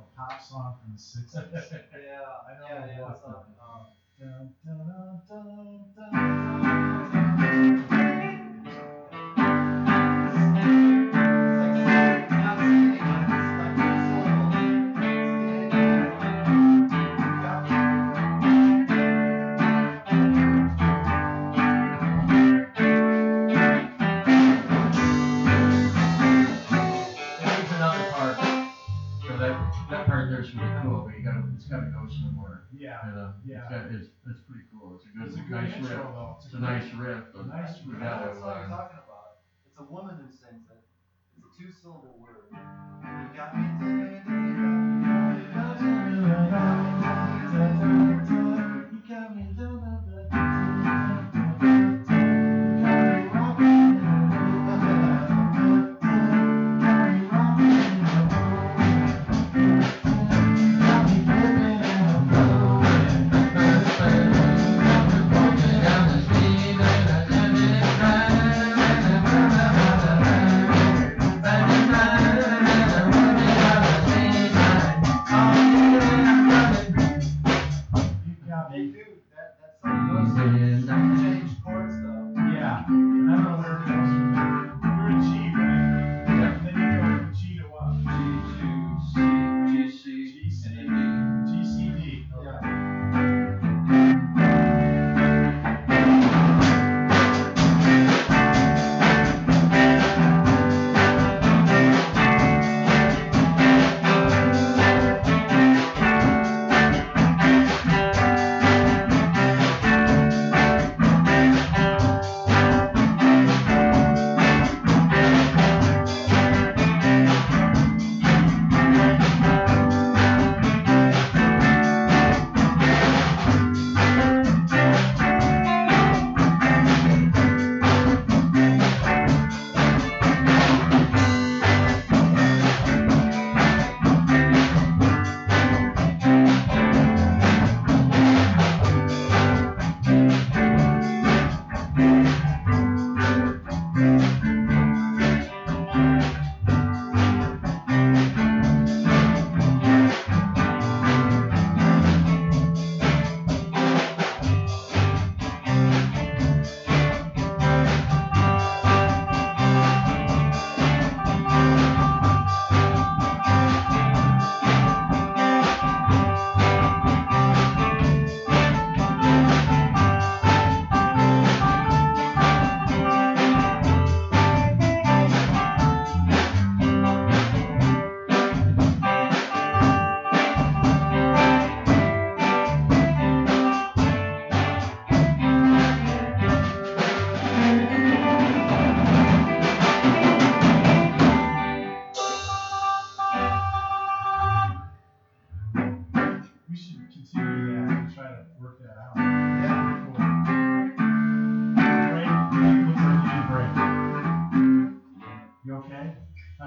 a pop song from the sixties. Yeah, I know. Yeah, yeah. It's, uh, um, Dun, dun, dun, dun, dun, that part there's cool, but you gotta, it's gotta go somewhere. Yeah, And, uh, Yeah. it's got, it's, it's pretty cool. It's a good, it's a good nice intro riff. though. It's a nice riff, but Nice we riff. gotta, That's what I'm uh, talking about. It's a woman who sings it. It's a two syllable word. You got me thinking, You got Hey me. dude, that, that song goes to change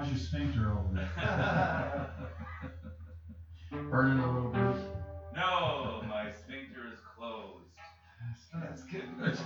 How's your sphincter over there? Burning a little bit.